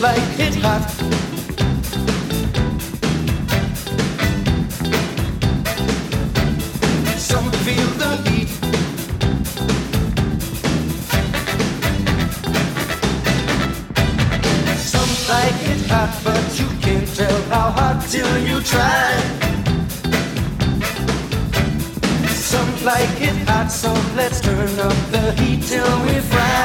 like it's hot. Some feel the heat. Some like it hot, but you can't tell how hot till you try. Some like it hot, so let's turn up the heat till we fry.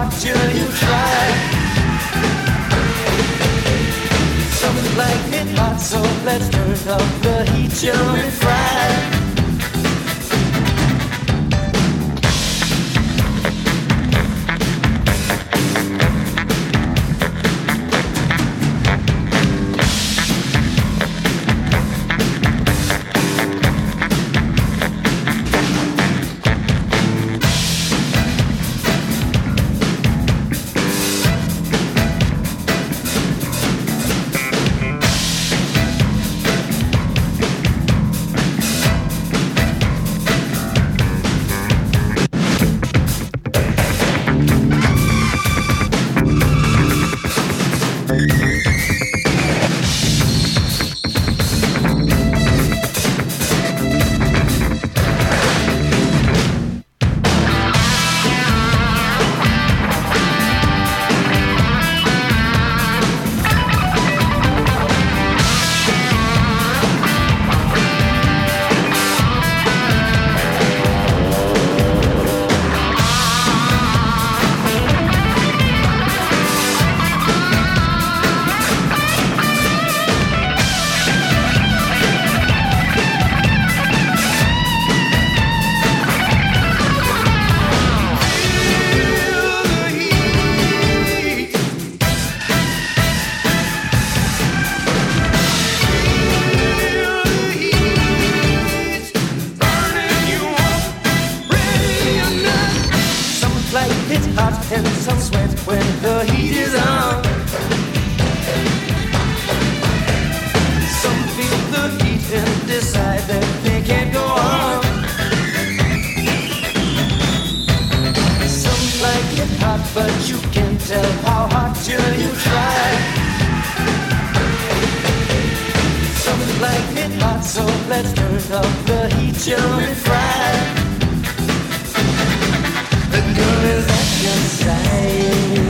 hard till you try. Something like it hot, so let's turn up the heat till we fry. let's turn up the heat till we fry. The girl is at your side.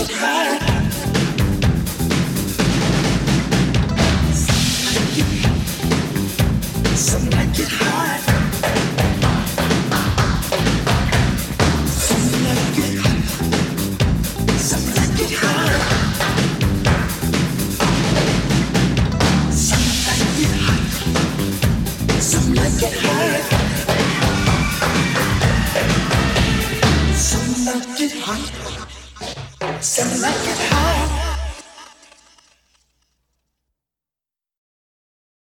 Some like it hot, some like it hot.